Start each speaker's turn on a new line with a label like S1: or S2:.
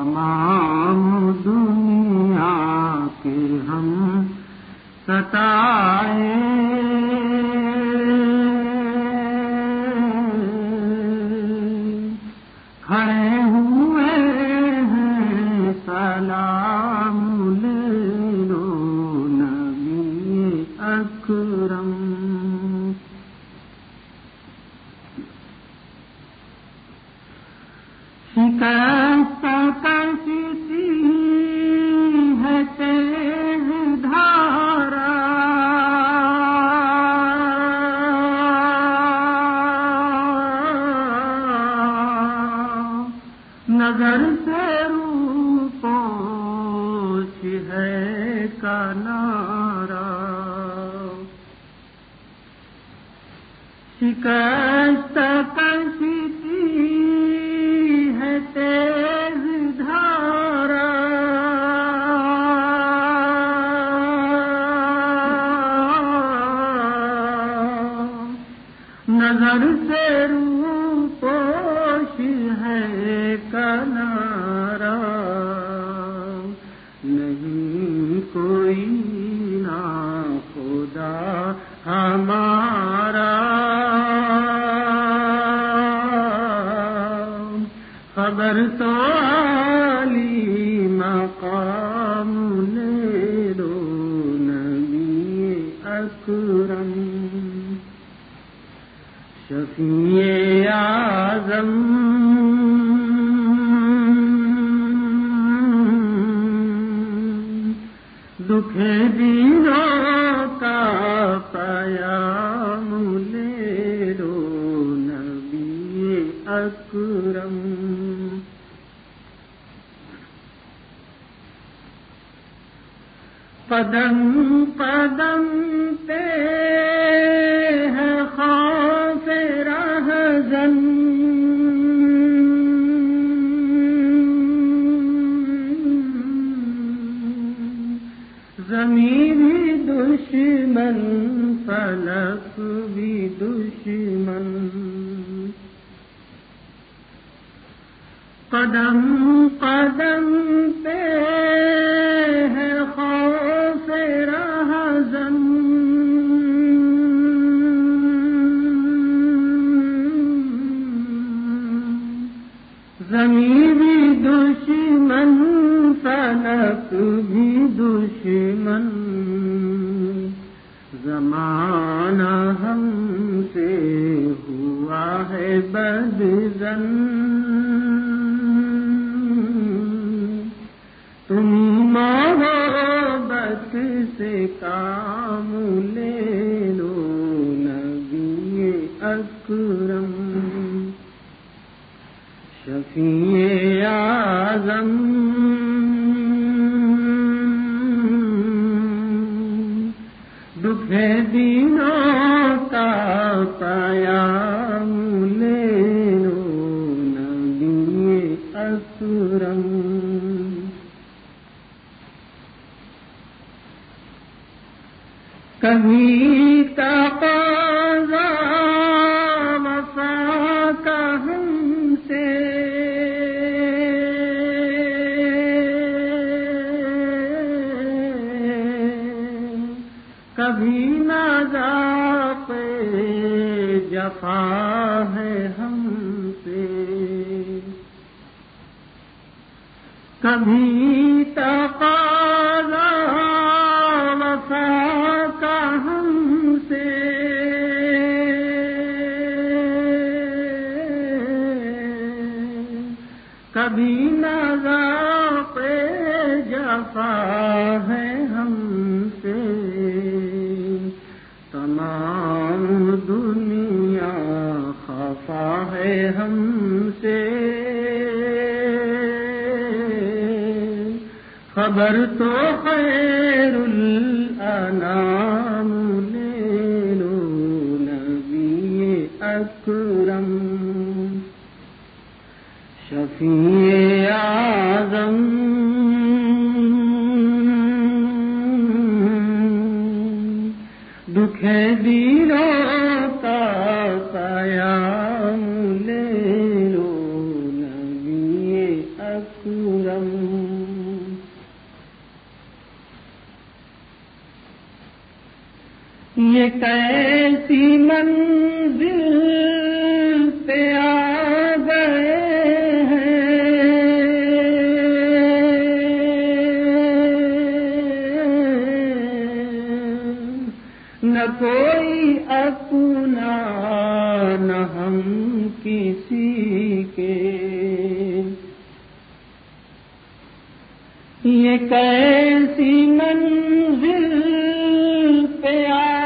S1: تمام دنیا کے ہم ستائے۔ کھڑے ہوئے ہیں سلام لے لو نبی اکرم۔ شکست نظر سے روپوش ہے کنارا شکست کیسی ہے تیز دھارا۔ نظر سے روپوش ہے کنارا نہیں کوئی نا خدا ہمارا۔ خبر تو علی مقام لے دو نبی اکرم۔ شفیع اعظم۔ دکھ دینوں کا پایا لے دو نبی اکرم۔ قدم قدم پہ ہے خوف رہزن۔ زمین بھی دشمن، فلک بھی دشمن۔ قدم قدم پہ ہے خوف رہزن زمین۔ بھی دشمن فلک بھی دشمن۔ زمانہ ہم سے ہوا ہے بدزن۔ تم محبت سے کام لے لو نبی اکرم۔ شفیع اعظم دینوں کا پایا لے لو نبی اسرم کبھی تقاضا جفا ہے ہم سے۔ کبھی تقاضا وفا کا ہم سے۔ کبھی نظر پہ جفا ہے خبر تو خیر الانام لے لو نبی اکرم۔ شفیع آزم کیسی منزل پہ آ گئے ہیں۔ نہ کوئی اپنا، نہ ہم کسی کے۔ یہ کیسی منزل پہ آ